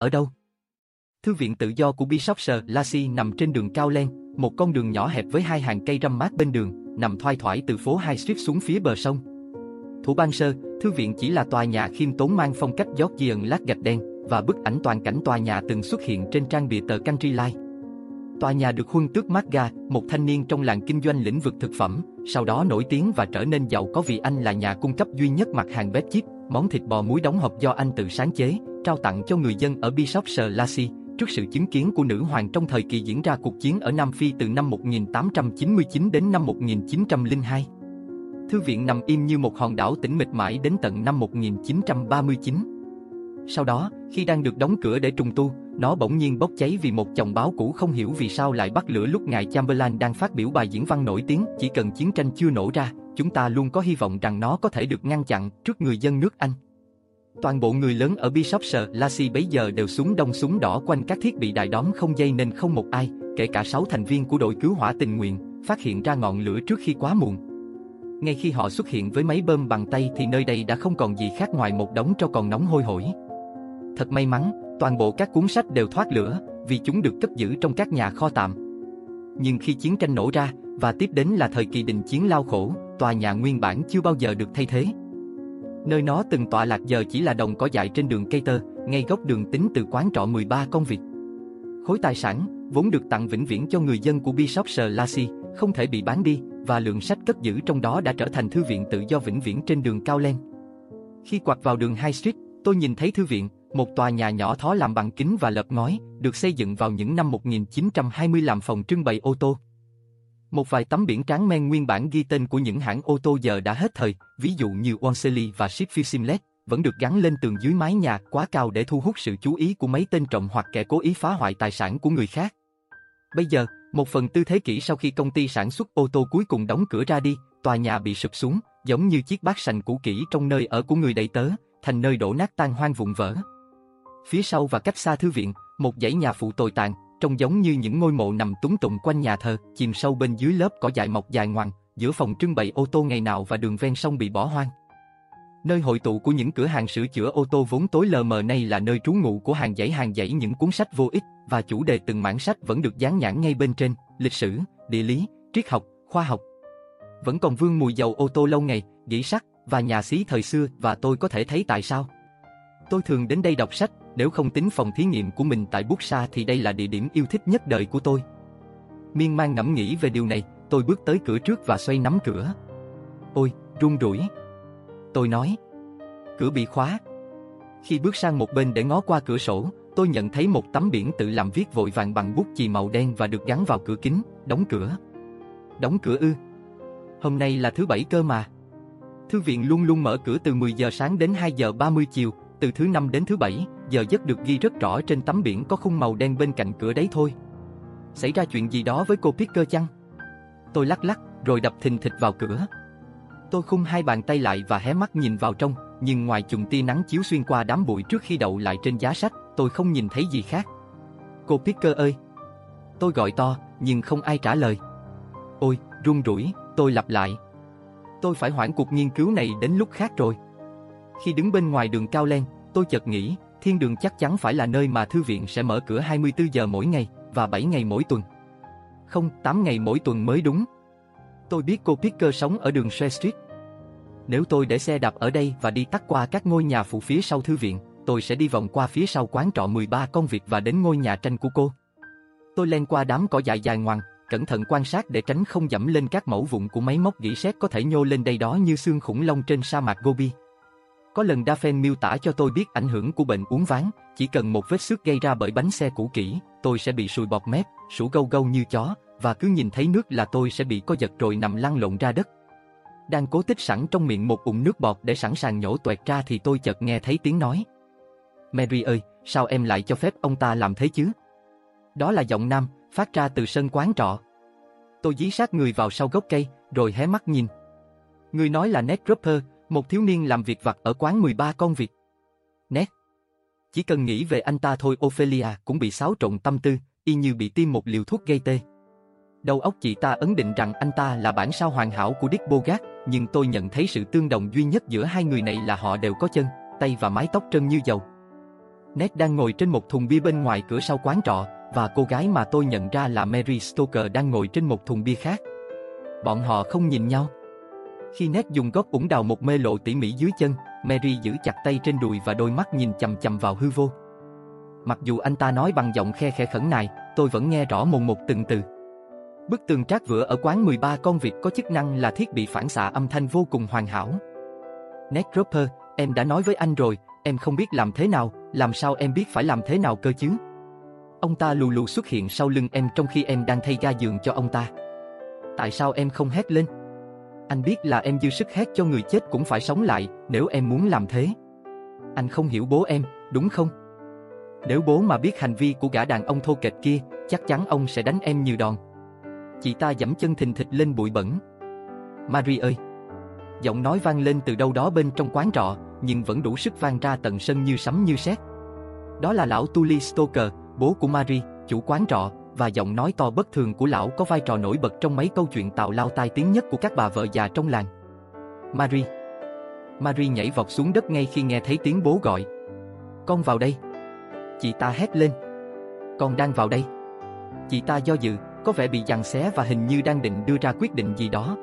ở đâu? Thư viện tự do của Bishopshire Lassie nằm trên đường Cao Len, một con đường nhỏ hẹp với hai hàng cây râm mát bên đường, nằm thoai thoải từ phố High Street xuống phía bờ sông. Thủ ban sơ, thư viện chỉ là tòa nhà khiêm tốn mang phong cách Georgian lát gạch đen, và bức ảnh toàn cảnh tòa nhà từng xuất hiện trên trang bìa tờ Country Life. Tòa nhà được huân tước Marga, một thanh niên trong làng kinh doanh lĩnh vực thực phẩm, sau đó nổi tiếng và trở nên giàu có vì anh là nhà cung cấp duy nhất mặt hàng bếp chip, món thịt bò muối đóng hộp do anh tự sáng chế, trao tặng cho người dân ở Bishopshire Lassie trước sự chứng kiến của nữ hoàng trong thời kỳ diễn ra cuộc chiến ở Nam Phi từ năm 1899 đến năm 1902. Thư viện nằm im như một hòn đảo tĩnh mịch mãi đến tận năm 1939. Sau đó, khi đang được đóng cửa để trùng tu, nó bỗng nhiên bốc cháy vì một chồng báo cũ không hiểu vì sao lại bắt lửa lúc ngài Chamberlain đang phát biểu bài diễn văn nổi tiếng chỉ cần chiến tranh chưa nổ ra, chúng ta luôn có hy vọng rằng nó có thể được ngăn chặn trước người dân nước Anh. Toàn bộ người lớn ở Bishopshire Lassie bấy giờ đều súng đông súng đỏ quanh các thiết bị đại đóm không dây nên không một ai, kể cả 6 thành viên của đội cứu hỏa tình nguyện, phát hiện ra ngọn lửa trước khi quá muộn. Ngay khi họ xuất hiện với máy bơm bằng tay thì nơi đây đã không còn gì khác ngoài một đống tro còn nóng hôi hổi. Thật may mắn, toàn bộ các cuốn sách đều thoát lửa, vì chúng được cất giữ trong các nhà kho tạm. Nhưng khi chiến tranh nổ ra, và tiếp đến là thời kỳ đình chiến lao khổ, tòa nhà nguyên bản chưa bao giờ được thay thế. Nơi nó từng tọa lạc giờ chỉ là đồng cỏ dại trên đường cây tơ, ngay góc đường tính từ quán trọ 13 con vịt. Khối tài sản, vốn được tặng vĩnh viễn cho người dân của Bishop Lassie, không thể bị bán đi, và lượng sách cất giữ trong đó đã trở thành thư viện tự do vĩnh viễn trên đường Cao Len. Khi quạt vào đường High Street, tôi nhìn thấy thư viện, một tòa nhà nhỏ thó làm bằng kính và lợp ngói, được xây dựng vào những năm 1920 làm phòng trưng bày ô tô. Một vài tấm biển tráng men nguyên bản ghi tên của những hãng ô tô giờ đã hết thời, ví dụ như Wansley và Sheffield Simlet, vẫn được gắn lên tường dưới mái nhà quá cao để thu hút sự chú ý của mấy tên trộm hoặc kẻ cố ý phá hoại tài sản của người khác. Bây giờ, một phần tư thế kỷ sau khi công ty sản xuất ô tô cuối cùng đóng cửa ra đi, tòa nhà bị sụp xuống, giống như chiếc bát sành cũ kỹ trong nơi ở của người đầy tớ, thành nơi đổ nát tan hoang vụn vỡ. Phía sau và cách xa thư viện, một dãy nhà phụ tồi tàn, trông giống như những ngôi mộ nằm túng tụng quanh nhà thờ, chìm sâu bên dưới lớp cỏ dại mọc dài ngoằng, giữa phòng trưng bày ô tô ngày nào và đường ven sông bị bỏ hoang. Nơi hội tụ của những cửa hàng sửa chữa ô tô vốn tối lờ mờ nay là nơi trú ngụ của hàng dãy hàng dãy những cuốn sách vô ích và chủ đề từng mảng sách vẫn được dán nhãn ngay bên trên, lịch sử, địa lý, triết học, khoa học. Vẫn còn vương mùi dầu ô tô lâu ngày, dĩ sắt và nhà xí thời xưa và tôi có thể thấy tại sao. Tôi thường đến đây đọc sách, nếu không tính phòng thí nghiệm của mình tại Buxa thì đây là địa điểm yêu thích nhất đời của tôi. Miên man ngẫm nghĩ về điều này, tôi bước tới cửa trước và xoay nắm cửa. Ôi, run rủi. Tôi nói. Cửa bị khóa. Khi bước sang một bên để ngó qua cửa sổ, tôi nhận thấy một tấm biển tự làm viết vội vàng bằng bút chì màu đen và được gắn vào cửa kính, đóng cửa. Đóng cửa ư? Hôm nay là thứ bảy cơ mà. Thư viện luôn luôn mở cửa từ 10 giờ sáng đến 2 giờ 30 chiều, từ thứ năm đến thứ bảy, giờ giấc được ghi rất rõ trên tấm biển có khung màu đen bên cạnh cửa đấy thôi. Xảy ra chuyện gì đó với cô Picker chăng? Tôi lắc lắc, rồi đập thình thịch vào cửa. Tôi khung hai bàn tay lại và hé mắt nhìn vào trong, nhưng ngoài chùm tia nắng chiếu xuyên qua đám bụi trước khi đậu lại trên giá sách, tôi không nhìn thấy gì khác. Cô Picker ơi! Tôi gọi to, nhưng không ai trả lời. Ôi, run rủi, tôi lặp lại. Tôi phải hoãn cuộc nghiên cứu này đến lúc khác rồi. Khi đứng bên ngoài đường Cao Len, tôi chợt nghĩ, thiên đường chắc chắn phải là nơi mà thư viện sẽ mở cửa 24 giờ mỗi ngày, và 7 ngày mỗi tuần. Không, 8 ngày mỗi tuần mới đúng. Tôi biết cô Picker sống ở đường Share Street. Nếu tôi để xe đạp ở đây và đi tắt qua các ngôi nhà phụ phía sau thư viện, tôi sẽ đi vòng qua phía sau quán trọ 13 công việc và đến ngôi nhà tranh của cô. Tôi len qua đám cỏ dại dài ngoằng, cẩn thận quan sát để tránh không dẫm lên các mẫu vụn của máy móc gỉ sét có thể nhô lên đây đó như xương khủng long trên sa mạc Gobi. Có lần Dafen miêu tả cho tôi biết ảnh hưởng của bệnh uống ván, chỉ cần một vết xước gây ra bởi bánh xe cũ kỹ, tôi sẽ bị sùi bọt mép, sủ gâu gâu như chó, và cứ nhìn thấy nước là tôi sẽ bị co giật rồi nằm lăn lộn ra đất. Đang cố tích sẵn trong miệng một ủng nước bọt để sẵn sàng nhổ tuẹt ra thì tôi chợt nghe thấy tiếng nói. Mary ơi, sao em lại cho phép ông ta làm thế chứ? Đó là giọng nam, phát ra từ sân quán trọ. Tôi dí sát người vào sau gốc cây, rồi hé mắt nhìn. Người nói là Ned Roper, một thiếu niên làm việc vặt ở quán 13 con vịt. Nét. Chỉ cần nghĩ về anh ta thôi Ophelia cũng bị xáo trộn tâm tư, y như bị tiêm một liều thuốc gây tê. Đầu óc chị ta ấn định rằng anh ta là bản sao hoàn hảo của Dick Bogart, nhưng tôi nhận thấy sự tương đồng duy nhất giữa hai người này là họ đều có chân, tay và mái tóc trơn như dầu. Ned đang ngồi trên một thùng bia bên ngoài cửa sau quán trọ, và cô gái mà tôi nhận ra là Mary Stoker đang ngồi trên một thùng bia khác. Bọn họ không nhìn nhau. Khi Ned dùng gót ủng đào một mê lộ tỉ mỉ dưới chân, Mary giữ chặt tay trên đùi và đôi mắt nhìn chầm chầm vào hư vô. Mặc dù anh ta nói bằng giọng khe khẽ khẩn nài, tôi vẫn nghe rõ mồn một từng từ. Bức tường trát vữa ở quán 13 con vịt có chức năng là thiết bị phản xạ âm thanh vô cùng hoàn hảo. Ned Roper, em đã nói với anh rồi, em không biết làm thế nào, làm sao em biết phải làm thế nào cơ chứ? Ông ta lù lù xuất hiện sau lưng em trong khi em đang thay ga giường cho ông ta. Tại sao em không hét lên? Anh biết là em dư sức hét cho người chết cũng phải sống lại, nếu em muốn làm thế. Anh không hiểu bố em, đúng không? Nếu bố mà biết hành vi của gã đàn ông thô kệch kia, chắc chắn ông sẽ đánh em nhiều đòn. Chị ta dẫm chân thình thịch lên bụi bẩn. Marie ơi! Giọng nói vang lên từ đâu đó bên trong quán trọ, nhưng vẫn đủ sức vang ra tận sân như sấm như sét. Đó là lão Tully Stoker, bố của Marie, chủ quán trọ, và giọng nói to bất thường của lão có vai trò nổi bật trong mấy câu chuyện tạo lao tai tiếng nhất của các bà vợ già trong làng. Marie Marie nhảy vọt xuống đất ngay khi nghe thấy tiếng bố gọi. Con vào đây. Chị ta hét lên. Con đang vào đây. Chị ta do dự, có vẻ bị giằng xé và hình như đang định đưa ra quyết định gì đó.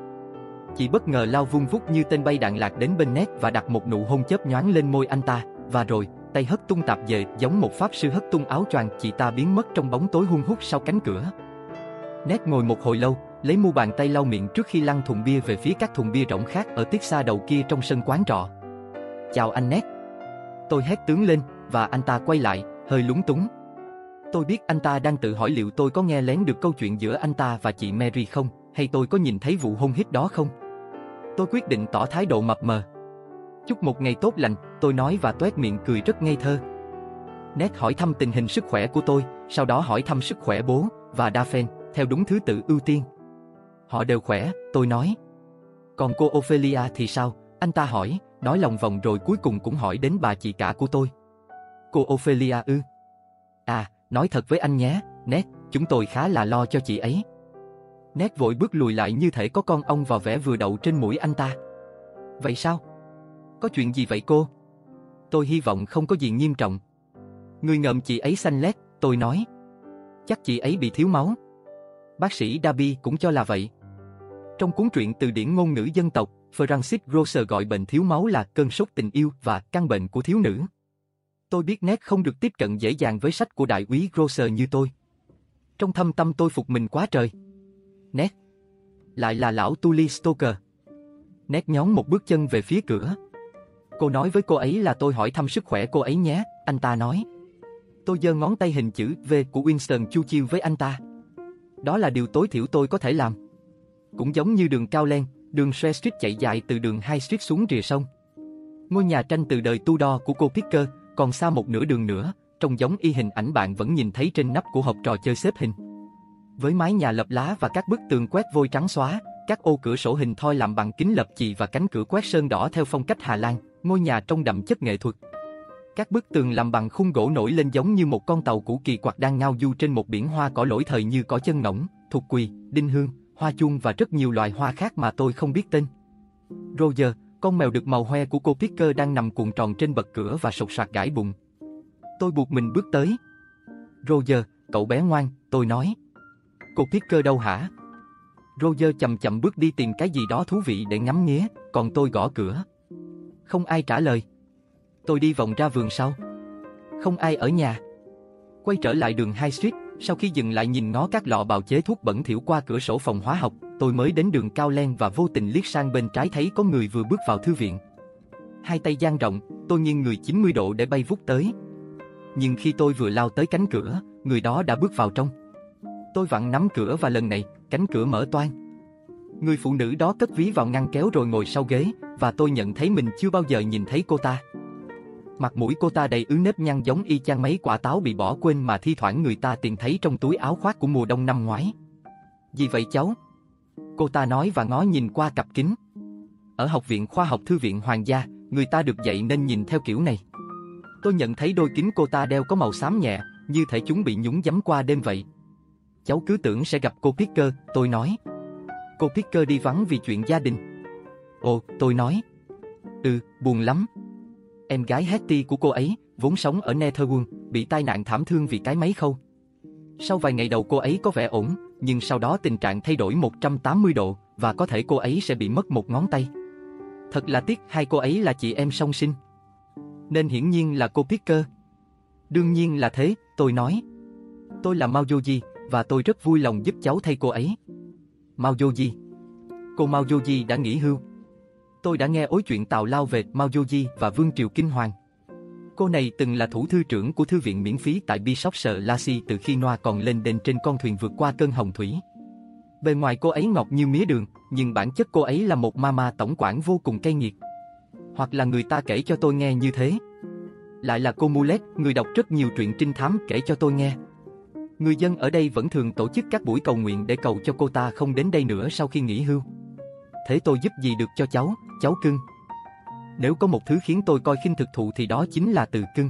Chị bất ngờ lao vung vút như tên bay đạn lạc đến bên nét và đặt một nụ hôn chớp nhoáng lên môi anh ta, và rồi, tay hất tung tạp dề giống một pháp sư hất tung áo choàng chị ta biến mất trong bóng tối hung hút sau cánh cửa. Nét ngồi một hồi lâu, lấy mu bàn tay lau miệng trước khi lăn thùng bia về phía các thùng bia rộng khác ở tiết xa đầu kia trong sân quán trọ. Chào anh Nét. Tôi hét tướng lên, và anh ta quay lại, hơi lúng túng. Tôi biết anh ta đang tự hỏi liệu tôi có nghe lén được câu chuyện giữa anh ta và chị Mary không, hay tôi có nhìn thấy vụ hôn hít đó không. Tôi quyết định tỏ thái độ mập mờ. Chúc một ngày tốt lành, tôi nói và toét miệng cười rất ngây thơ. Nét hỏi thăm tình hình sức khỏe của tôi, sau đó hỏi thăm sức khỏe bố và Daphne, theo đúng thứ tự ưu tiên. Họ đều khỏe, tôi nói. Còn cô Ophelia thì sao? Anh ta hỏi, nói lòng vòng rồi cuối cùng cũng hỏi đến bà chị cả của tôi. Cô Ophelia ư? À, nói thật với anh nhé, Nét, chúng tôi khá là lo cho chị ấy. Nét vội bước lùi lại như thể có con ong vào vẻ vừa đậu trên mũi anh ta. Vậy sao? Có chuyện gì vậy cô? Tôi hy vọng không có gì nghiêm trọng. Người ngậm chị ấy xanh lét, tôi nói. Chắc chị ấy bị thiếu máu. Bác sĩ dabi cũng cho là vậy. Trong cuốn truyện từ điển ngôn ngữ dân tộc, Francis Grosser gọi bệnh thiếu máu là cơn sốt tình yêu và căn bệnh của thiếu nữ. Tôi biết nét không được tiếp cận dễ dàng với sách của đại úy Grosser như tôi. Trong thâm tâm tôi phục mình quá trời. Nét. Lại là lão Tully Stoker. Nét nhón một bước chân về phía cửa. Cô nói với cô ấy là tôi hỏi thăm sức khỏe cô ấy nhé, anh ta nói. Tôi giơ ngón tay hình chữ V của Winston chu chiêu với anh ta. Đó là điều tối thiểu tôi có thể làm. Cũng giống như đường cao len, đường xe Street chạy dài từ đường High Street xuống rìa sông. Ngôi nhà tranh từ đời Tudor của cô Picker còn xa một nửa đường nữa, trông giống y hình ảnh bạn vẫn nhìn thấy trên nắp của hộp trò chơi xếp hình. Với mái nhà lập lá và các bức tường quét vôi trắng xóa, các ô cửa sổ hình thoi làm bằng kính lập chì và cánh cửa quét sơn đỏ theo phong cách Hà Lan, ngôi nhà trông đậm chất nghệ thuật. Các bức tường làm bằng khung gỗ nổi lên giống như một con tàu cũ kỳ quặc đang ngao du trên một biển hoa cỏ lỗi thời như cỏ chân ngỗng, thục quỳ, đinh hương, hoa chuông và rất nhiều loài hoa khác mà tôi không biết tên. Roger, con mèo được màu hoe của cô Picker đang nằm cuộn tròn trên bậc cửa và sột soạt gãi bụng. Tôi buộc mình bước tới. Roger, cậu bé ngoan, tôi nói. Cô Picker đâu hả? Roger chậm chậm bước đi tìm cái gì đó thú vị để ngắm nghía, còn tôi gõ cửa. Không ai trả lời. Tôi đi vòng ra vườn sau. Không ai ở nhà. Quay trở lại đường High Street, sau khi dừng lại nhìn ngó các lọ bào chế thuốc bẩn thỉu qua cửa sổ phòng hóa học, tôi mới đến đường Cao Len và vô tình liếc sang bên trái thấy có người vừa bước vào thư viện. Hai tay dang rộng, tôi nghiêng người 90 độ để bay vút tới. Nhưng khi tôi vừa lao tới cánh cửa, người đó đã bước vào trong. Tôi vặn nắm cửa và lần này, cánh cửa mở toang. Người phụ nữ đó cất ví vào ngăn kéo rồi ngồi sau ghế, và tôi nhận thấy mình chưa bao giờ nhìn thấy cô ta. Mặt mũi cô ta đầy ứ nếp nhăn giống y chang mấy quả táo bị bỏ quên mà thi thoảng người ta tìm thấy trong túi áo khoác của mùa đông năm ngoái. Gì vậy cháu? Cô ta nói và ngó nhìn qua cặp kính. Ở học viện khoa học thư viện Hoàng gia, người ta được dạy nên nhìn theo kiểu này. Tôi nhận thấy đôi kính cô ta đeo có màu xám nhẹ, như thể chúng bị nhúng giấm qua đêm vậy. Cháu cứ tưởng sẽ gặp cô Picker, tôi nói. Cô Picker đi vắng vì chuyện gia đình. Ồ, tôi nói. Ừ, buồn lắm. Em gái Hetty của cô ấy, vốn sống ở Netherwood, bị tai nạn thảm thương vì cái máy khâu. Sau vài ngày đầu cô ấy có vẻ ổn, nhưng sau đó tình trạng thay đổi 180 độ và có thể cô ấy sẽ bị mất một ngón tay. Thật là tiếc hai cô ấy là chị em song sinh. Nên hiển nhiên là cô Picker. Đương nhiên là thế, tôi nói. Tôi là Mao Yoji và tôi rất vui lòng giúp cháu thay cô ấy. Mao Yoji. Cô Mao Yoji đã nghỉ hưu. Tôi đã nghe ối chuyện tào lao về Mao Yoji và Vương Triều Kinh Hoàng. Cô này từng là thủ thư trưởng của thư viện miễn phí tại Bishop Sở Lassie từ khi Noa còn lên đền trên con thuyền vượt qua cơn hồng thủy. Bề ngoài cô ấy ngọt như mía đường, nhưng bản chất cô ấy là một mama tổng quản vô cùng cay nghiệt. Hoặc là người ta kể cho tôi nghe như thế. Lại là cô Mulet, người đọc rất nhiều truyện trinh thám kể cho tôi nghe. Người dân ở đây vẫn thường tổ chức các buổi cầu nguyện để cầu cho cô ta không đến đây nữa sau khi nghỉ hưu. Thế tôi giúp gì được cho cháu, cháu cưng? Nếu có một thứ khiến tôi coi khinh thực thụ thì đó chính là từ cưng.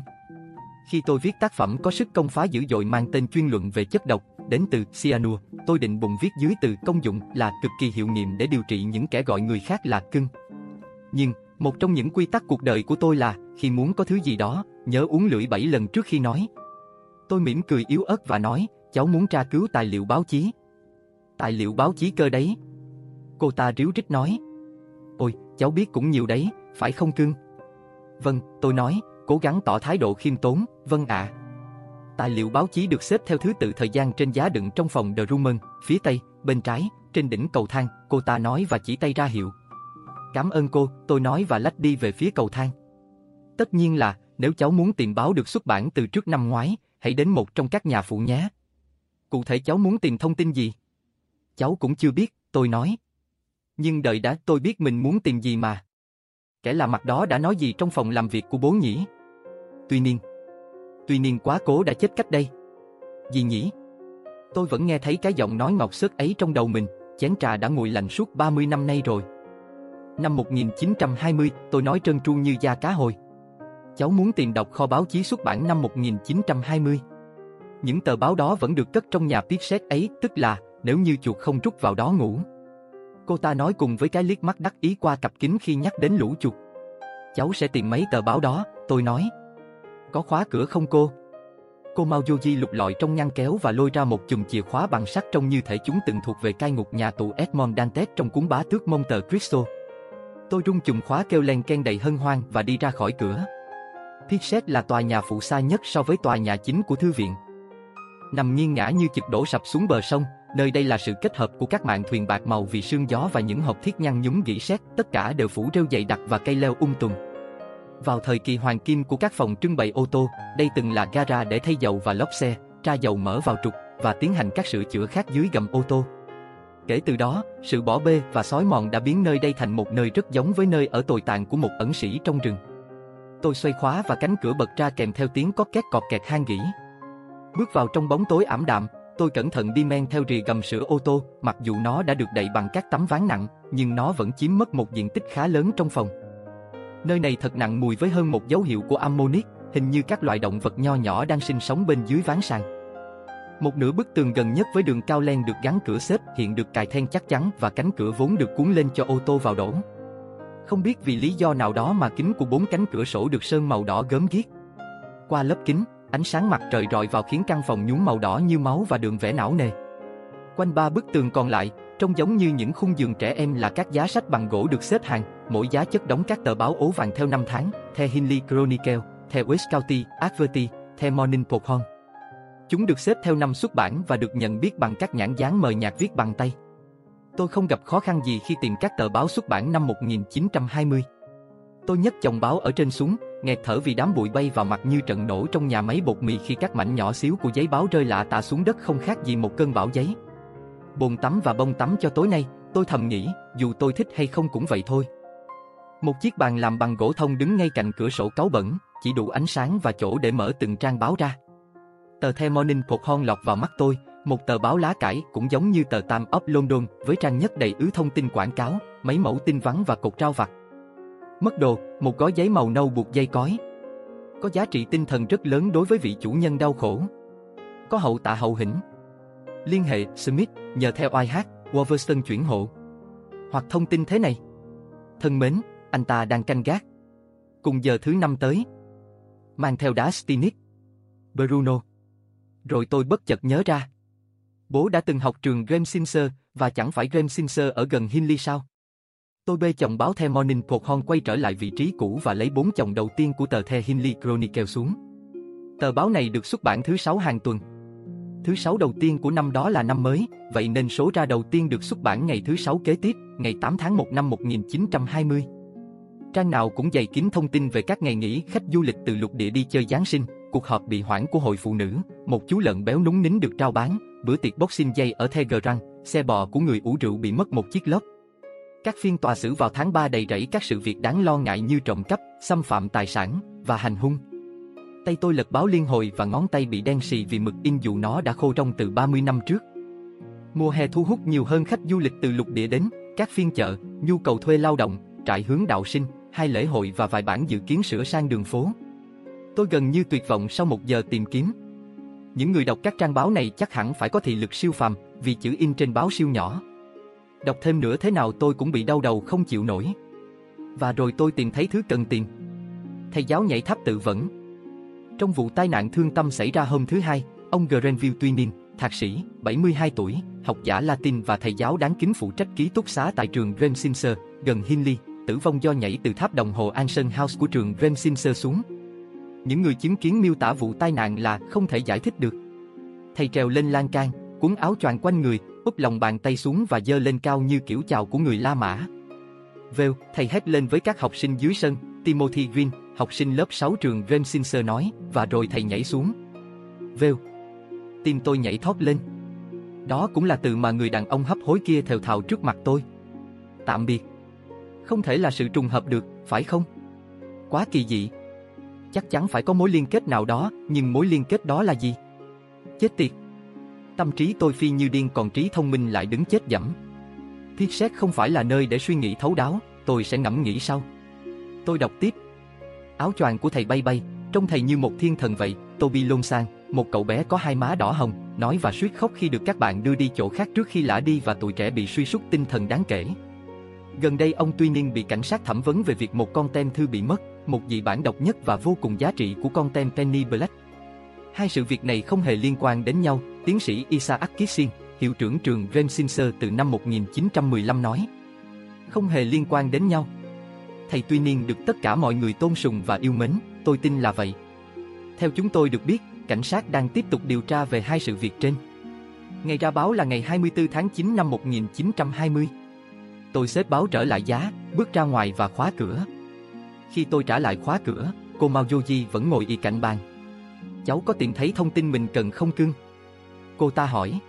Khi tôi viết tác phẩm có sức công phá dữ dội mang tên chuyên luận về chất độc, đến từ cyanua, tôi định bụng viết dưới từ công dụng là cực kỳ hiệu nghiệm để điều trị những kẻ gọi người khác là cưng. Nhưng, một trong những quy tắc cuộc đời của tôi là, khi muốn có thứ gì đó, nhớ uống lưỡi bảy lần trước khi nói. Tôi mỉm cười yếu ớt và nói, cháu muốn tra cứu tài liệu báo chí. Tài liệu báo chí cơ đấy. Cô ta ríu rít nói. Ôi, cháu biết cũng nhiều đấy, phải không cưng? Vâng, tôi nói, cố gắng tỏ thái độ khiêm tốn, vâng ạ. Tài liệu báo chí được xếp theo thứ tự thời gian trên giá đựng trong phòng The Roman, phía tây, bên trái, trên đỉnh cầu thang, cô ta nói và chỉ tay ra hiệu. Cảm ơn cô, tôi nói và lách đi về phía cầu thang. Tất nhiên là, nếu cháu muốn tìm báo được xuất bản từ trước năm ngoái, hãy đến một trong các nhà phụ nhé. Cụ thể cháu muốn tìm thông tin gì? Cháu cũng chưa biết, tôi nói. Nhưng đợi đã tôi biết mình muốn tìm gì mà. Kẻ là mặt đó đã nói gì trong phòng làm việc của bố nhỉ? Tuy nhiên, tuy nhiên quá cố đã chết cách đây. Gì nhỉ? Tôi vẫn nghe thấy cái giọng nói ngọc sức ấy trong đầu mình, chén trà đã nguội lạnh suốt 30 năm nay rồi. Năm 1920, tôi nói trơn tru như da cá hồi. Cháu muốn tiền đọc kho báo chí xuất bản năm 1920. Những tờ báo đó vẫn được cất trong nhà Pipset ấy, tức là nếu như chuột không rút vào đó ngủ. Cô ta nói cùng với cái liếc mắt đắc ý qua cặp kính khi nhắc đến lũ chuột. Cháu sẽ tìm mấy tờ báo đó, tôi nói. Có khóa cửa không cô? Cô Mao Yoji lục lọi trong ngăn kéo và lôi ra một chùm chìa khóa bằng sắt trông như thể chúng từng thuộc về cai ngục nhà tù Edmond Dantes trong cuốn bá tước mông tờ Crystal. Tôi rung chùm khóa kêu len ken đầy hân hoan và đi ra khỏi cửa. Pixet là tòa nhà phụ xa nhất so với tòa nhà chính của thư viện. Nằm nghiêng ngã như chực đổ sập xuống bờ sông, nơi đây là sự kết hợp của các mạng thuyền bạc màu vì sương gió và những hộp thiết nhăn nhúm gỉ sét, tất cả đều phủ rêu dày đặc và cây leo ung um tùm. Vào thời kỳ hoàng kim của các phòng trưng bày ô tô, đây từng là gara để thay dầu và lốp xe, tra dầu mở vào trục và tiến hành các sửa chữa khác dưới gầm ô tô. Kể từ đó, sự bỏ bê và xói mòn đã biến nơi đây thành một nơi rất giống với nơi ở tồi tàn của một ẩn sĩ trong rừng. Tôi xoay khóa và cánh cửa bật ra kèm theo tiếng có két cọt kẹt hang gỉ. Bước vào trong bóng tối ảm đạm, tôi cẩn thận đi men theo rì gầm sữa ô tô, mặc dù nó đã được đậy bằng các tấm ván nặng, nhưng nó vẫn chiếm mất một diện tích khá lớn trong phòng. Nơi này thật nặng mùi với hơn một dấu hiệu của ammonic, hình như các loại động vật nho nhỏ đang sinh sống bên dưới ván sàn. Một nửa bức tường gần nhất với đường cao len được gắn cửa xếp hiện được cài then chắc chắn và cánh cửa vốn được cuốn lên cho ô tô vào đổ. Không biết vì lý do nào đó mà kính của bốn cánh cửa sổ được sơn màu đỏ gớm ghiếc. Qua lớp kính, ánh sáng mặt trời rọi vào khiến căn phòng nhuốm màu đỏ như máu và đường vẽ não nề. Quanh ba bức tường còn lại, trông giống như những khung giường trẻ em là các giá sách bằng gỗ được xếp hàng, mỗi giá chất đóng các tờ báo ố vàng theo năm tháng, theo Hinley Chronicle, theo West County, Adverti, theo Morning Post. Chúng được xếp theo năm xuất bản và được nhận biết bằng các nhãn dán mờ nhạt viết bằng tay. Tôi không gặp khó khăn gì khi tìm các tờ báo xuất bản năm 1920. Tôi nhấc chồng báo ở trên xuống, nghẹt thở vì đám bụi bay vào mặt như trận nổ trong nhà máy bột mì khi các mảnh nhỏ xíu của giấy báo rơi lạ tạ xuống đất không khác gì một cơn bão giấy. Bồn tắm và bông tắm cho tối nay, tôi thầm nghĩ, dù tôi thích hay không cũng vậy thôi. Một chiếc bàn làm bằng gỗ thông đứng ngay cạnh cửa sổ cáu bẩn, chỉ đủ ánh sáng và chỗ để mở từng trang báo ra. Tờ The Morning Post lọt vào mắt tôi, một tờ báo lá cải cũng giống như tờ Time of London với trang nhất đầy ứ thông tin quảng cáo, mấy mẫu tin vắn và cột trao vặt. Mất đồ, một gói giấy màu nâu buộc dây cói. Có giá trị tinh thần rất lớn đối với vị chủ nhân đau khổ. Có hậu tạ hậu hĩnh. Liên hệ Smith nhờ theo IH, hát, Wolverstone chuyển hộ. Hoặc thông tin thế này. Thân mến, anh ta đang canh gác. Cùng giờ thứ năm tới. Mang theo đá Stinic. Bruno. Rồi tôi bất chợt nhớ ra. Bố đã từng học trường Remsinser, và chẳng phải Remsinser ở gần Hinley sao? Tôi bê chồng báo The Morning Post quay trở lại vị trí cũ và lấy bốn chồng đầu tiên của tờ The Hinley Chronicle xuống. Tờ báo này được xuất bản thứ sáu hàng tuần. Thứ sáu đầu tiên của năm đó là năm mới, vậy nên số ra đầu tiên được xuất bản ngày thứ sáu kế tiếp, ngày 8 tháng 1 năm 1920. Trang nào cũng dày kín thông tin về các ngày nghỉ khách du lịch từ lục địa đi chơi Giáng sinh, cuộc họp bị hoãn của hội phụ nữ, một chú lợn béo núng nín được trao bán, bữa tiệc boxing dây ở Tegerang, xe bò của người ủ rượu bị mất một chiếc lốp. Các phiên tòa xử vào tháng 3 đầy rẫy các sự việc đáng lo ngại như trộm cắp, xâm phạm tài sản và hành hung. Tay tôi lật báo liên hồi và ngón tay bị đen xì vì mực in dù nó đã khô trong từ 30 năm trước. Mùa hè thu hút nhiều hơn khách du lịch từ lục địa đến, các phiên chợ, nhu cầu thuê lao động, trại hướng đạo sinh, hai lễ hội và vài bản dự kiến sửa sang đường phố. Tôi gần như tuyệt vọng sau một giờ tìm kiếm. Những người đọc các trang báo này chắc hẳn phải có thị lực siêu phàm, vì chữ in trên báo siêu nhỏ. Đọc thêm nữa thế nào tôi cũng bị đau đầu không chịu nổi. Và rồi tôi tìm thấy thứ cần tìm. Thầy giáo nhảy tháp tự vẫn. Trong vụ tai nạn thương tâm xảy ra hôm thứ hai, ông Grenville Tuinin, thạc sĩ, 72 tuổi, học giả Latin và thầy giáo đáng kính phụ trách ký túc xá tại trường Remsinser, gần Hinley, tử vong do nhảy từ tháp đồng hồ Anson House của trường Remsinser xuống. Những người chứng kiến miêu tả vụ tai nạn là không thể giải thích được. Thầy trèo lên lan can, cuốn áo choàng quanh người, úp lòng bàn tay xuống và giơ lên cao như kiểu chào của người La Mã. Vêu, thầy hét lên với các học sinh dưới sân, Timothy Green, học sinh lớp 6 trường Remsinser nói, và rồi thầy nhảy xuống. Vêu. Tim tôi nhảy thót lên. Đó cũng là từ mà người đàn ông hấp hối kia thều thào trước mặt tôi. Tạm biệt. Không thể là sự trùng hợp được, phải không? Quá kỳ dị. Chắc chắn phải có mối liên kết nào đó, nhưng mối liên kết đó là gì? Chết tiệt. Tâm trí tôi phi như điên còn trí thông minh lại đứng chết dẫm. Thiết xét không phải là nơi để suy nghĩ thấu đáo, tôi sẽ ngẫm nghĩ sau. Tôi đọc tiếp. Áo choàng của thầy bay bay, trông thầy như một thiên thần vậy, Toby Lôn Sang, một cậu bé có hai má đỏ hồng, nói và suýt khóc khi được các bạn đưa đi chỗ khác trước khi lã đi và tuổi trẻ bị suy sút tinh thần đáng kể. Gần đây ông Tuy nhiên bị cảnh sát thẩm vấn về việc một con tem thư bị mất, một dị bản độc nhất và vô cùng giá trị của con tem Penny Black. Hai sự việc này không hề liên quan đến nhau, tiến sĩ Isaac Kissin, hiệu trưởng trường Remsinser từ năm 1915 nói. Không hề liên quan đến nhau. Thầy Tuy Niên được tất cả mọi người tôn sùng và yêu mến, tôi tin là vậy. Theo chúng tôi được biết, cảnh sát đang tiếp tục điều tra về hai sự việc trên. Ngày ra báo là ngày 24 tháng 9 năm 1920. Tôi xếp báo trở lại giá, bước ra ngoài và khóa cửa. Khi tôi trả lại khóa cửa, cô Mao Yuji vẫn ngồi y cạnh bàn. Cháu có tìm thấy thông tin mình cần không cưng? Cô ta hỏi.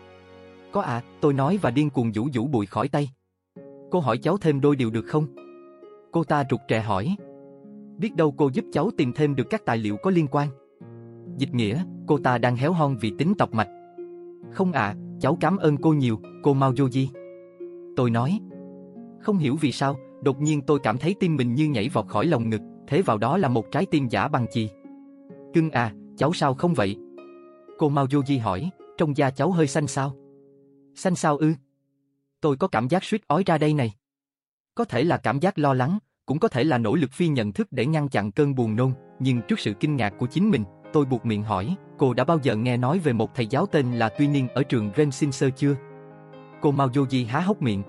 Có ạ, à, tôi nói và điên cuồng vũ vũ bụi khỏi tay. Cô hỏi cháu thêm đôi điều được không? Cô ta rụt rè hỏi. Biết đâu cô giúp cháu tìm thêm được các tài liệu có liên quan. Dịch nghĩa, cô ta đang héo hon vì tính tọc mạch. Không ạ, à, cháu cảm ơn cô nhiều, cô Mao Yoji. Tôi nói. Không hiểu vì sao, đột nhiên tôi cảm thấy tim mình như nhảy vọt khỏi lồng ngực, thế vào đó là một trái tim giả bằng chì. Cưng à, cháu sao không vậy? Cô Mao Yoji hỏi, trong da cháu hơi xanh sao? Xanh sao ư? Tôi có cảm giác suýt ói ra đây này. Có thể là cảm giác lo lắng, cũng có thể là nỗ lực phi nhận thức để ngăn chặn cơn buồn nôn, nhưng trước sự kinh ngạc của chính mình, tôi buộc miệng hỏi, cô đã bao giờ nghe nói về một thầy giáo tên là Tuy Niên ở trường Remsinser chưa? Cô Mao Yoji há hốc miệng.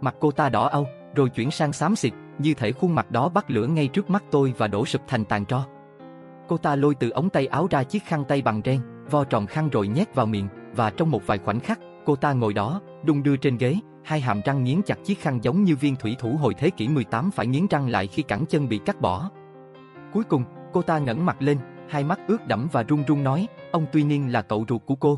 Mặt cô ta đỏ au, rồi chuyển sang xám xịt, như thể khuôn mặt đó bắt lửa ngay trước mắt tôi và đổ sụp thành tàn tro. Cô ta lôi từ ống tay áo ra chiếc khăn tay bằng ren, vo tròn khăn rồi nhét vào miệng, và trong một vài khoảnh khắc, cô ta ngồi đó, đung đưa trên ghế, hai hàm răng nghiến chặt chiếc khăn giống như viên thủy thủ hồi thế kỷ 18 phải nghiến răng lại khi cẳng chân bị cắt bỏ. Cuối cùng, cô ta ngẩng mặt lên, hai mắt ướt đẫm và run run nói, ông tuy nhiên là cậu ruột của cô.